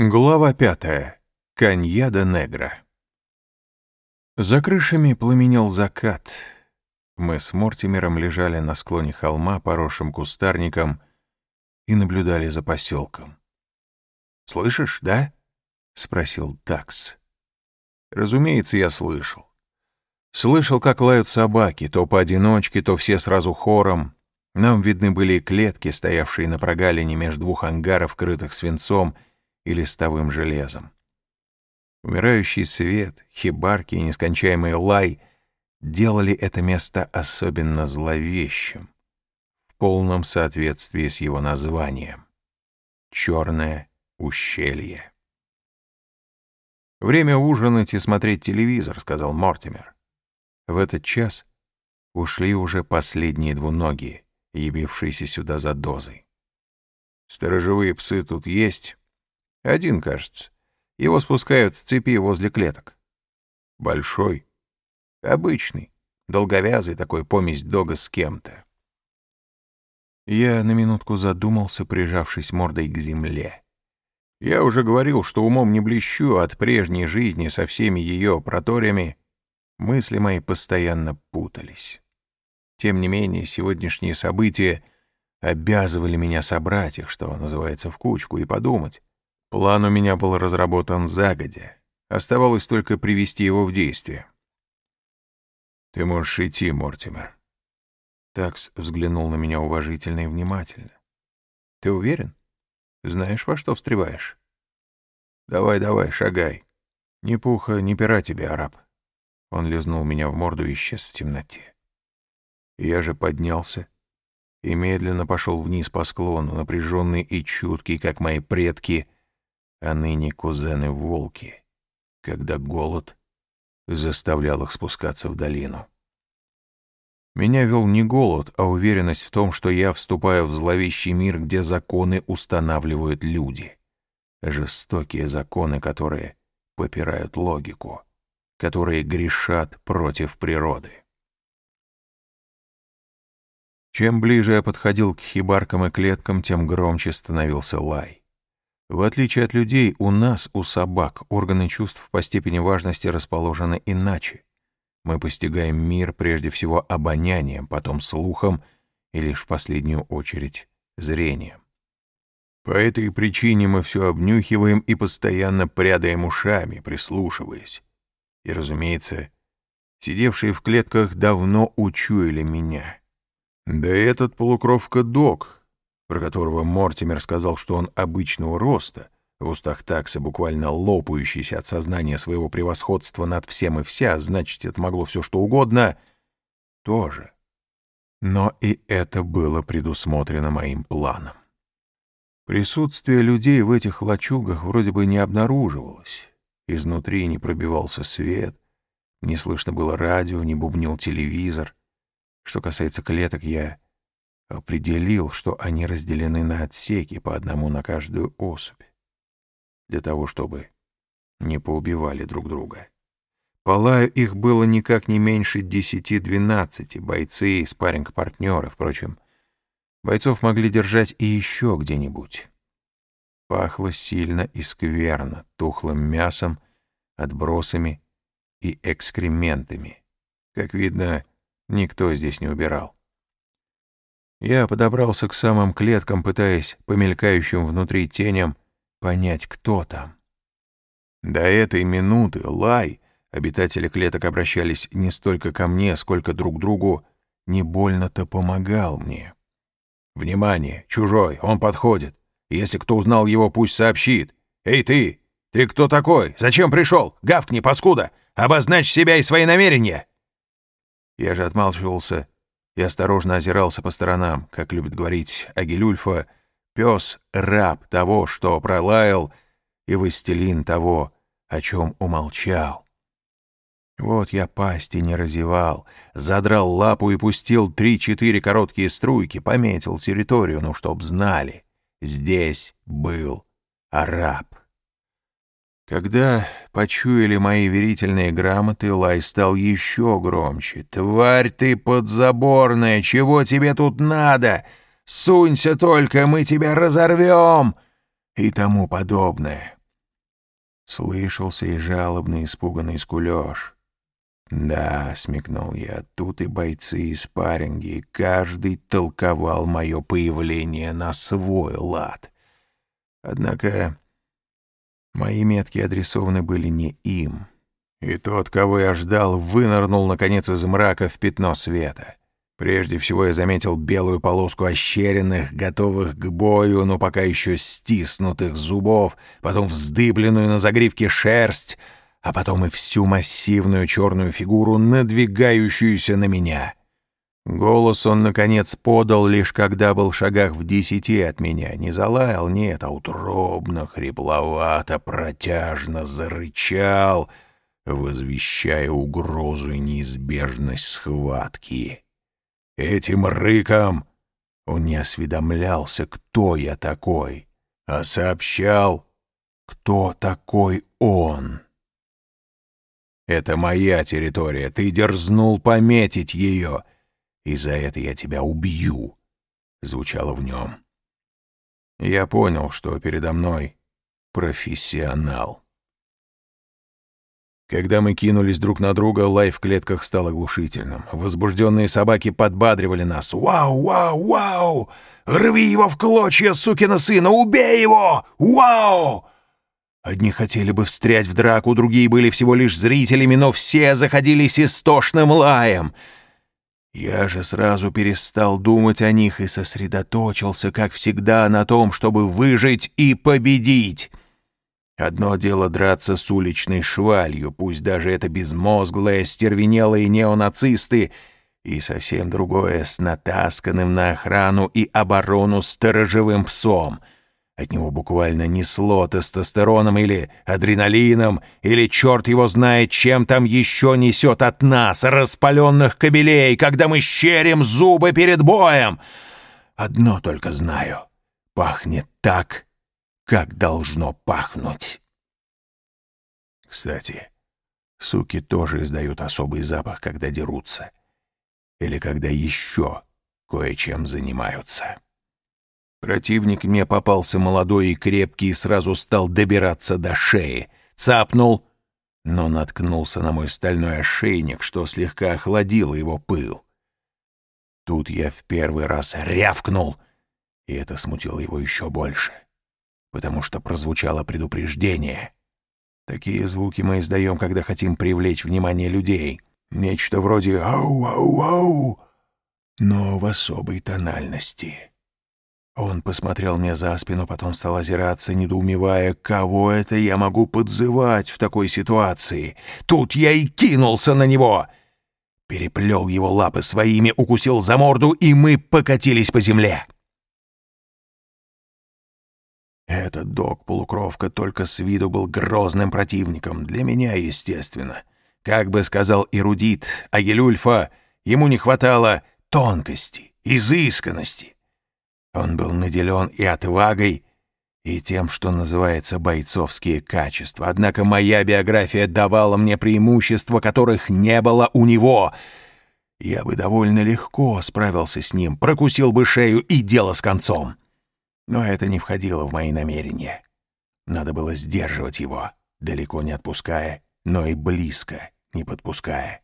Глава пятая. Каньяда Негра. За крышами пламенел закат. Мы с Мортимером лежали на склоне холма, поросшим кустарником, и наблюдали за поселком. «Слышишь, да?» — спросил Такс. Разумеется, я слышал. Слышал, как лают собаки, то поодиночке, то все сразу хором. Нам видны были клетки, стоявшие на прогалине между двух ангаров, крытых свинцом — и листовым железом. Умирающий свет, хибарки и нескончаемый лай делали это место особенно зловещим, в полном соответствии с его названием — «Черное ущелье». «Время ужинать и смотреть телевизор», — сказал Мортимер. В этот час ушли уже последние двуногие, явившиеся сюда за дозой. «Сторожевые псы тут есть?» Один, кажется. Его спускают с цепи возле клеток. Большой. Обычный. Долговязый такой помесь дога с кем-то. Я на минутку задумался, прижавшись мордой к земле. Я уже говорил, что умом не блещу от прежней жизни со всеми ее проторями. Мысли мои постоянно путались. Тем не менее, сегодняшние события обязывали меня собрать их, что называется, в кучку, и подумать, План у меня был разработан загодя. Оставалось только привести его в действие. «Ты можешь идти, Мортимер». Такс взглянул на меня уважительно и внимательно. «Ты уверен? Знаешь, во что встреваешь?» «Давай, давай, шагай. Ни пуха, ни пера тебе, араб». Он лизнул меня в морду и исчез в темноте. Я же поднялся и медленно пошел вниз по склону, напряженный и чуткий, как мои предки — а ныне кузены-волки, когда голод заставлял их спускаться в долину. Меня вел не голод, а уверенность в том, что я вступаю в зловещий мир, где законы устанавливают люди. Жестокие законы, которые попирают логику, которые грешат против природы. Чем ближе я подходил к хибаркам и клеткам, тем громче становился лай. В отличие от людей, у нас, у собак, органы чувств по степени важности расположены иначе. Мы постигаем мир прежде всего обонянием, потом слухом и лишь в последнюю очередь зрением. По этой причине мы все обнюхиваем и постоянно прядаем ушами, прислушиваясь. И, разумеется, сидевшие в клетках давно учуяли меня. Да и этот полукровка-дог — про которого Мортимер сказал, что он обычного роста, в устах такса буквально лопающийся от сознания своего превосходства над всем и вся, значит, это могло все что угодно, тоже. Но и это было предусмотрено моим планом. Присутствие людей в этих лачугах вроде бы не обнаруживалось. Изнутри не пробивался свет, не слышно было радио, не бубнил телевизор. Что касается клеток, я определил, что они разделены на отсеки по одному на каждую особь, для того, чтобы не поубивали друг друга. Полаю их было никак не меньше десяти-двенадцати, бойцы и спарринг-партнеры, впрочем. Бойцов могли держать и еще где-нибудь. Пахло сильно и скверно, тухлым мясом, отбросами и экскрементами. Как видно, никто здесь не убирал. Я подобрался к самым клеткам, пытаясь по мелькающим внутри теням понять, кто там. До этой минуты лай, обитатели клеток обращались не столько ко мне, сколько друг к другу, не больно-то помогал мне. «Внимание! Чужой! Он подходит! Если кто узнал его, пусть сообщит! Эй, ты! Ты кто такой? Зачем пришел? Гавкни, паскуда! Обозначь себя и свои намерения!» Я же отмалчивался и осторожно озирался по сторонам, как любит говорить Агилюльфа, пес — раб того, что пролаял, и властелин того, о чем умолчал. Вот я пасти не разевал, задрал лапу и пустил три-четыре короткие струйки, пометил территорию, ну, чтоб знали. Здесь был араб. Когда почуяли мои верительные грамоты, лай стал еще громче. «Тварь ты подзаборная! Чего тебе тут надо? Сунься только, мы тебя разорвем!» И тому подобное. Слышался и жалобный испуганный скулёж. «Да», — смекнул я, — «тут и бойцы, и спарринги, каждый толковал мое появление на свой лад. Однако мои метки адресованы были не им. И тот, кого я ждал, вынырнул, наконец, из мрака в пятно света. Прежде всего я заметил белую полоску ощеренных, готовых к бою, но пока еще стиснутых зубов, потом вздыбленную на загривке шерсть — а потом и всю массивную черную фигуру, надвигающуюся на меня. Голос он, наконец, подал, лишь когда был в шагах в десяти от меня. Не залаял, нет, а утробно, хрипловато, протяжно зарычал, возвещая угрозу и неизбежность схватки. Этим рыком он не осведомлялся, кто я такой, а сообщал, кто такой он. Это моя территория, ты дерзнул пометить ее, и за это я тебя убью», — звучало в нем. Я понял, что передо мной профессионал. Когда мы кинулись друг на друга, лай в клетках стал оглушительным. Возбужденные собаки подбадривали нас. «Вау, вау, вау! Рви его в клочья, сукина сына! Убей его! Вау!» Одни хотели бы встрять в драку, другие были всего лишь зрителями, но все заходились истошным лаем. Я же сразу перестал думать о них и сосредоточился, как всегда, на том, чтобы выжить и победить. Одно дело драться с уличной швалью, пусть даже это безмозглые, стервенелые неонацисты, и совсем другое с натасканным на охрану и оборону сторожевым псом — от него буквально несло тестостероном или адреналином, или черт его знает, чем там еще несет от нас, распаленных кобелей, когда мы щерим зубы перед боем. Одно только знаю — пахнет так, как должно пахнуть. Кстати, суки тоже издают особый запах, когда дерутся. Или когда еще кое-чем занимаются. Противник мне попался молодой и крепкий и сразу стал добираться до шеи. Цапнул, но наткнулся на мой стальной ошейник, что слегка охладило его пыл. Тут я в первый раз рявкнул, и это смутило его еще больше, потому что прозвучало предупреждение. Такие звуки мы издаем, когда хотим привлечь внимание людей. Нечто вроде «ау-ау-ау», но в особой тональности. Он посмотрел мне за спину, потом стал озираться, недоумевая, кого это я могу подзывать в такой ситуации. Тут я и кинулся на него. Переплел его лапы своими, укусил за морду, и мы покатились по земле. Этот док-полукровка только с виду был грозным противником, для меня, естественно. Как бы сказал эрудит Агилюльфа, ему не хватало тонкости, изысканности. Он был наделен и отвагой, и тем, что называется бойцовские качества. Однако моя биография давала мне преимущества, которых не было у него. Я бы довольно легко справился с ним, прокусил бы шею и дело с концом. Но это не входило в мои намерения. Надо было сдерживать его, далеко не отпуская, но и близко не подпуская.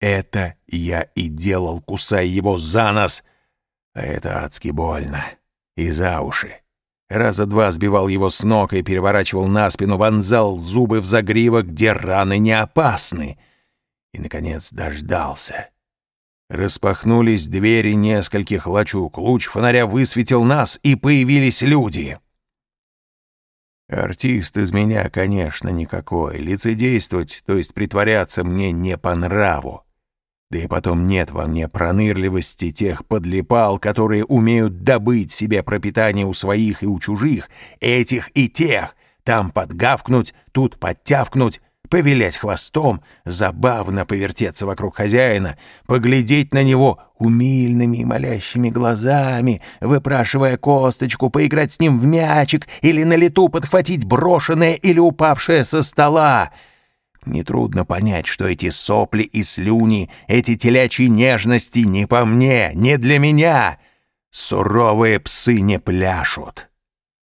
Это я и делал, кусая его за нос — а это адски больно. И за уши. Раза два сбивал его с ног и переворачивал на спину, вонзал зубы в загривок, где раны не опасны. И, наконец, дождался. Распахнулись двери нескольких лачуг, луч фонаря высветил нас, и появились люди. Артист из меня, конечно, никакой. Лицедействовать, то есть притворяться мне не по нраву. Да и потом нет во мне пронырливости тех подлипал, которые умеют добыть себе пропитание у своих и у чужих, этих и тех, там подгавкнуть, тут подтявкнуть, повилять хвостом, забавно повертеться вокруг хозяина, поглядеть на него умильными и молящими глазами, выпрашивая косточку, поиграть с ним в мячик или на лету подхватить брошенное или упавшее со стола — Нетрудно понять, что эти сопли и слюни, эти телячьи нежности не по мне, не для меня. Суровые псы не пляшут.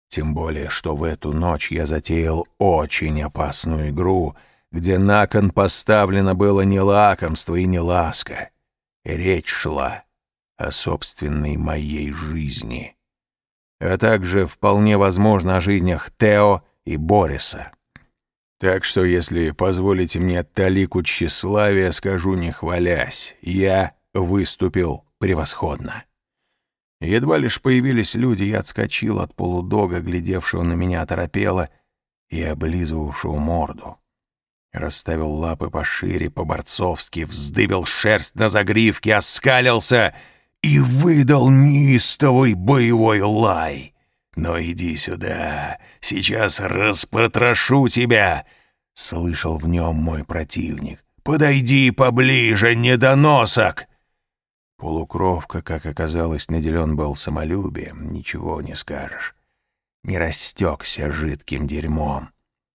Тем более, что в эту ночь я затеял очень опасную игру, где на кон поставлено было не лакомство и не ласка. Речь шла о собственной моей жизни, а также, вполне возможно, о жизнях Тео и Бориса. Так что, если позволите мне талику тщеславия, скажу не хвалясь, я выступил превосходно. Едва лишь появились люди, я отскочил от полудога, глядевшего на меня оторопело и облизывавшего морду. Расставил лапы пошире, по-борцовски, вздыбил шерсть на загривке, оскалился и выдал неистовый боевой лай. «Но иди сюда, сейчас распотрошу тебя!» — слышал в нем мой противник. «Подойди поближе, недоносок!» Полукровка, как оказалось, наделен был самолюбием, ничего не скажешь. Не растекся жидким дерьмом,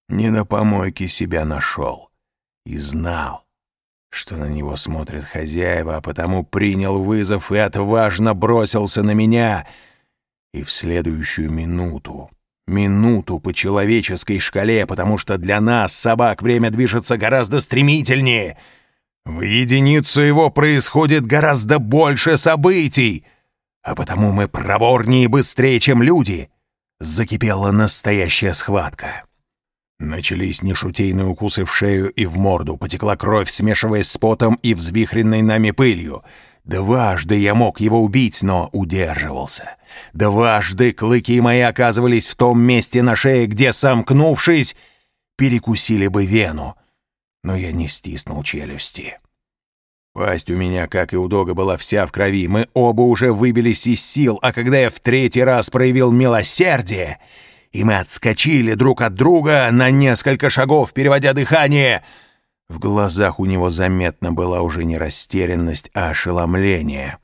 не на помойке себя нашел. И знал, что на него смотрят хозяева, а потому принял вызов и отважно бросился на меня — и в следующую минуту, минуту по человеческой шкале, потому что для нас, собак, время движется гораздо стремительнее. В единицу его происходит гораздо больше событий, а потому мы проворнее и быстрее, чем люди. Закипела настоящая схватка. Начались нешутейные укусы в шею и в морду, потекла кровь, смешиваясь с потом и взвихренной нами пылью — Дважды я мог его убить, но удерживался. Дважды клыки мои оказывались в том месте на шее, где, сомкнувшись, перекусили бы вену. Но я не стиснул челюсти. Пасть у меня, как и у Дога, была вся в крови. Мы оба уже выбились из сил, а когда я в третий раз проявил милосердие, и мы отскочили друг от друга на несколько шагов, переводя дыхание — в глазах у него заметно была уже не растерянность, а ошеломление.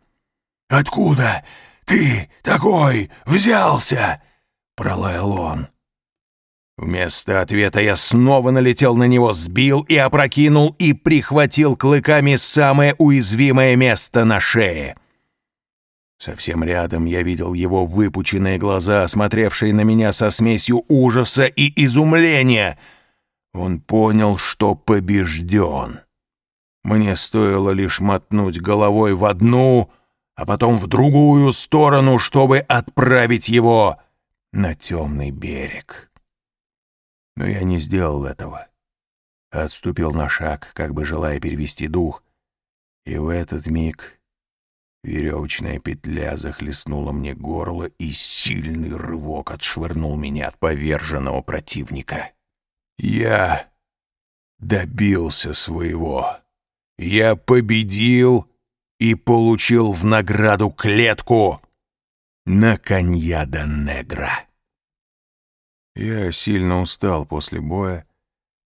«Откуда ты такой взялся?» — пролаял он. Вместо ответа я снова налетел на него, сбил и опрокинул и прихватил клыками самое уязвимое место на шее. Совсем рядом я видел его выпученные глаза, смотревшие на меня со смесью ужаса и изумления — он понял, что побежден. Мне стоило лишь мотнуть головой в одну, а потом в другую сторону, чтобы отправить его на темный берег. Но я не сделал этого. Отступил на шаг, как бы желая перевести дух, и в этот миг веревочная петля захлестнула мне горло, и сильный рывок отшвырнул меня от поверженного противника. Я добился своего. Я победил и получил в награду клетку на Каньяда Негра. Я сильно устал после боя,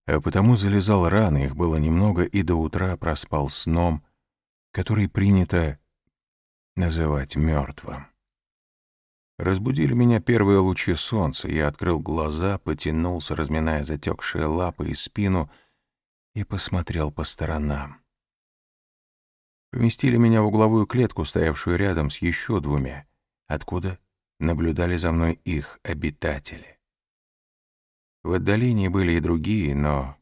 а потому залезал рано, их было немного, и до утра проспал сном, который принято называть мертвым. Разбудили меня первые лучи солнца. Я открыл глаза, потянулся, разминая затекшие лапы и спину, и посмотрел по сторонам. Поместили меня в угловую клетку, стоявшую рядом с еще двумя, откуда наблюдали за мной их обитатели. В отдалении были и другие, но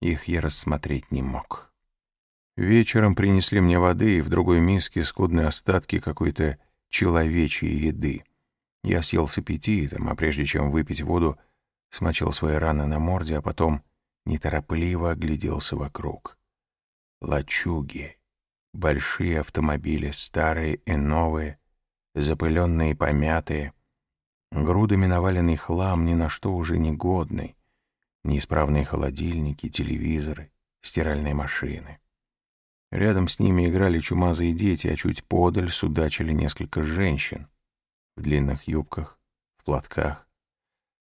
их я рассмотреть не мог. Вечером принесли мне воды и в другой миске скудные остатки какой-то человечьей еды. Я съел с аппетитом, а прежде чем выпить воду, смочил свои раны на морде, а потом неторопливо огляделся вокруг. Лачуги, большие автомобили, старые и новые, запыленные и помятые, грудами наваленный хлам, ни на что уже не годный, неисправные холодильники, телевизоры, стиральные машины. Рядом с ними играли чумазые дети, а чуть подаль судачили несколько женщин в длинных юбках, в платках.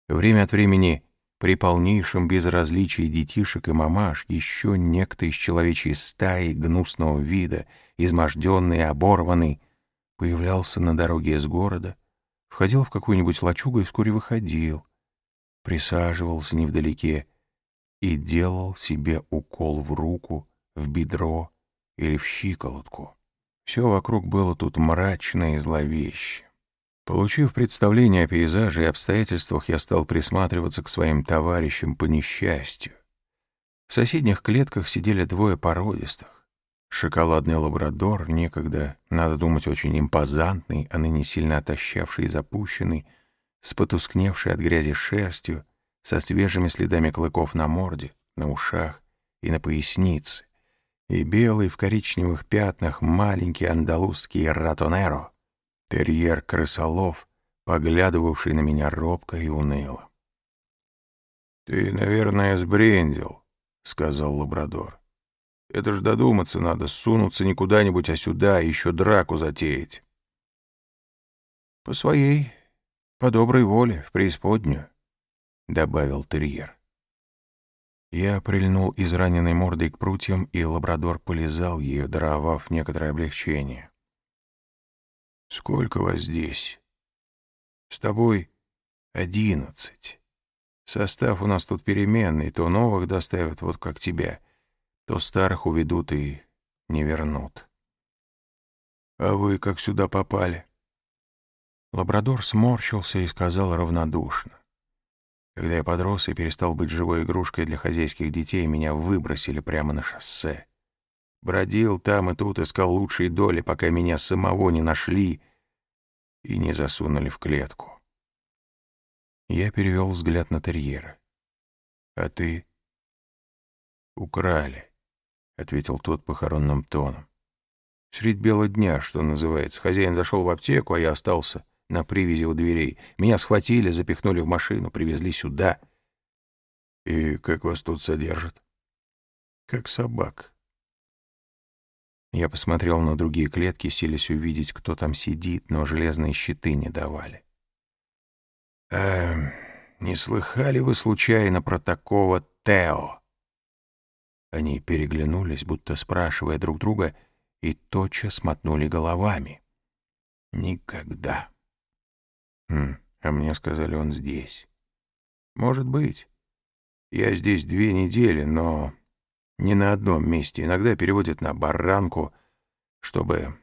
Время от времени при полнейшем безразличии детишек и мамаш еще некто из человечьей стаи гнусного вида, изможденный и оборванный, появлялся на дороге из города, входил в какую-нибудь лачугу и вскоре выходил, присаживался невдалеке и делал себе укол в руку, в бедро, или в щиколотку. Все вокруг было тут мрачно и зловеще. Получив представление о пейзаже и обстоятельствах, я стал присматриваться к своим товарищам по несчастью. В соседних клетках сидели двое породистых. Шоколадный лабрадор, некогда, надо думать, очень импозантный, а ныне сильно отощавший и запущенный, с потускневшей от грязи шерстью, со свежими следами клыков на морде, на ушах и на пояснице, и белый в коричневых пятнах маленький андалузский ратонеро, терьер-крысолов, поглядывавший на меня робко и уныло. «Ты, наверное, сбрендил», — сказал лабрадор. «Это ж додуматься надо, сунуться не куда-нибудь, а сюда, еще драку затеять». «По своей, по доброй воле, в преисподнюю», — добавил терьер. Я прильнул израненной мордой к прутьям, и лабрадор полизал ее, даровав некоторое облегчение. «Сколько вас здесь?» «С тобой одиннадцать. Состав у нас тут переменный, то новых доставят, вот как тебя, то старых уведут и не вернут». «А вы как сюда попали?» Лабрадор сморщился и сказал равнодушно. Когда я подрос и перестал быть живой игрушкой для хозяйских детей, меня выбросили прямо на шоссе. Бродил там и тут, искал лучшие доли, пока меня самого не нашли и не засунули в клетку. Я перевел взгляд на терьера. «А ты?» «Украли», — ответил тот похоронным тоном. «Средь бела дня, что называется. Хозяин зашел в аптеку, а я остался на привязи у дверей. Меня схватили, запихнули в машину, привезли сюда. И как вас тут содержат? Как собак. Я посмотрел на другие клетки, селись увидеть, кто там сидит, но железные щиты не давали. «Эм, не слыхали вы случайно про такого Тео?» Они переглянулись, будто спрашивая друг друга, и тотчас мотнули головами. «Никогда». Хм, а мне сказали, он здесь. Может быть. Я здесь две недели, но не на одном месте. Иногда переводят на баранку, чтобы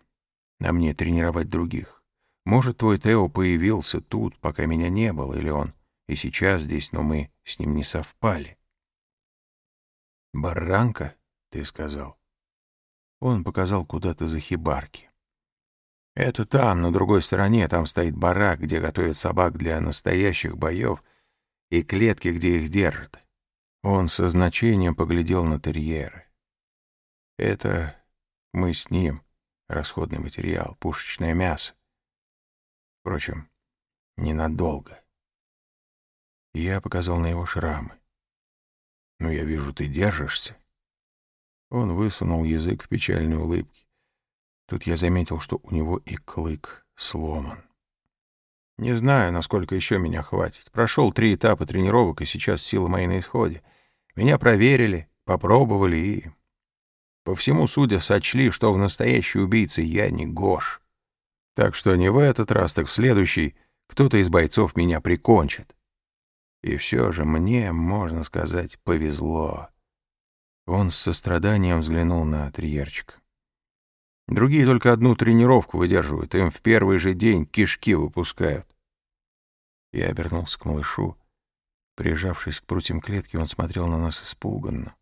на мне тренировать других. Может, твой Тео появился тут, пока меня не было, или он и сейчас здесь, но мы с ним не совпали. «Баранка?» — ты сказал. Он показал куда-то за хибарки. Это там, на другой стороне, там стоит барак, где готовят собак для настоящих боев, и клетки, где их держат. Он со значением поглядел на терьеры. Это мы с ним, расходный материал, пушечное мясо. Впрочем, ненадолго. Я показал на его шрамы. «Ну, я вижу, ты держишься». Он высунул язык в печальной улыбке. Тут я заметил, что у него и клык сломан. Не знаю, насколько еще меня хватит. Прошел три этапа тренировок, и сейчас силы мои на исходе. Меня проверили, попробовали и... По всему, судя, сочли, что в настоящей убийце я не Гош. Так что не в этот раз, так в следующий кто-то из бойцов меня прикончит. И все же мне, можно сказать, повезло. Он с состраданием взглянул на триерчика. Другие только одну тренировку выдерживают, им в первый же день кишки выпускают. Я обернулся к малышу. Прижавшись к прутьям клетки, он смотрел на нас испуганно.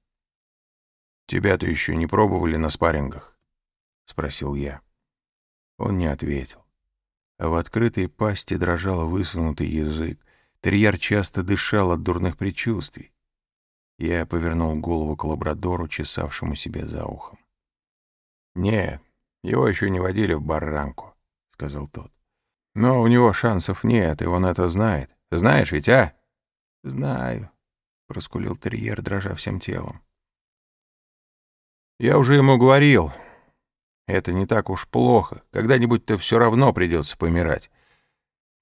«Тебя-то еще не пробовали на спаррингах?» — спросил я. Он не ответил. А в открытой пасти дрожал высунутый язык. Терьер часто дышал от дурных предчувствий. Я повернул голову к лабрадору, чесавшему себе за ухом. «Нет, его еще не водили в барранку, — сказал тот. Но у него шансов нет, и он это знает. Знаешь ведь, а? Знаю, — проскулил терьер, дрожа всем телом. Я уже ему говорил. Это не так уж плохо. Когда-нибудь-то все равно придется помирать.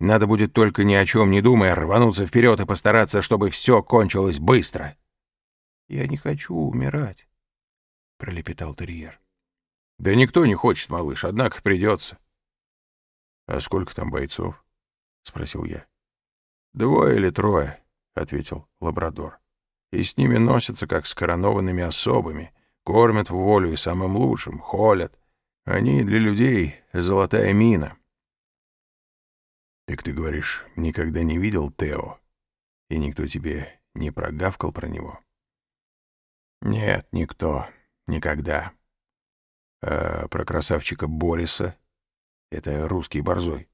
Надо будет только ни о чем не думая рвануться вперед и постараться, чтобы все кончилось быстро. — Я не хочу умирать, — пролепетал терьер. Да никто не хочет, малыш, однако придется. — А сколько там бойцов? — спросил я. — Двое или трое, — ответил лабрадор. — И с ними носятся, как с коронованными особами, кормят в волю и самым лучшим, холят. Они для людей — золотая мина. «Так ты говоришь, никогда не видел Тео, и никто тебе не прогавкал про него?» «Нет, никто. Никогда. А про красавчика Бориса? Это русский борзой».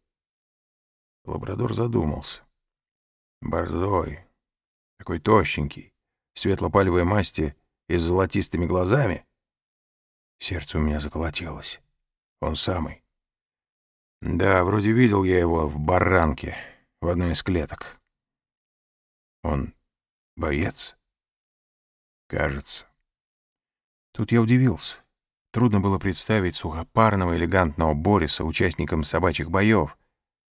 Лабрадор задумался. «Борзой. Такой тощенький, светло-палевой масти и с золотистыми глазами?» Сердце у меня заколотилось. Он самый. Да, вроде видел я его в баранке, в одной из клеток. Он боец? Кажется. Тут я удивился. Трудно было представить сухопарного элегантного Бориса участником собачьих боев.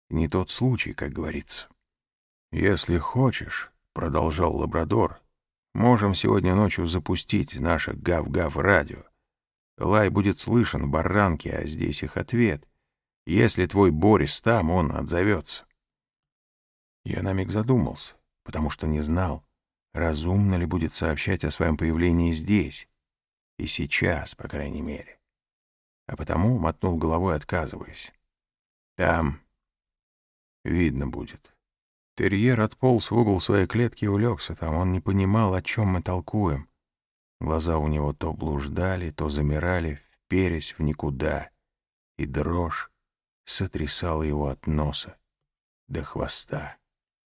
Не тот случай, как говорится. «Если хочешь», — продолжал Лабрадор, — «можем сегодня ночью запустить наше гав-гав-радио. Лай будет слышен в баранке, а здесь их ответ. Если твой Борис там, он отзовется. Я на миг задумался, потому что не знал, разумно ли будет сообщать о своем появлении здесь, и сейчас, по крайней мере. А потому мотнул головой, отказываясь. Там видно будет. Терьер отполз в угол своей клетки и улегся там. Он не понимал, о чем мы толкуем. Глаза у него то блуждали, то замирали, вперясь в никуда, и дрожь сотрясала его от носа до хвоста.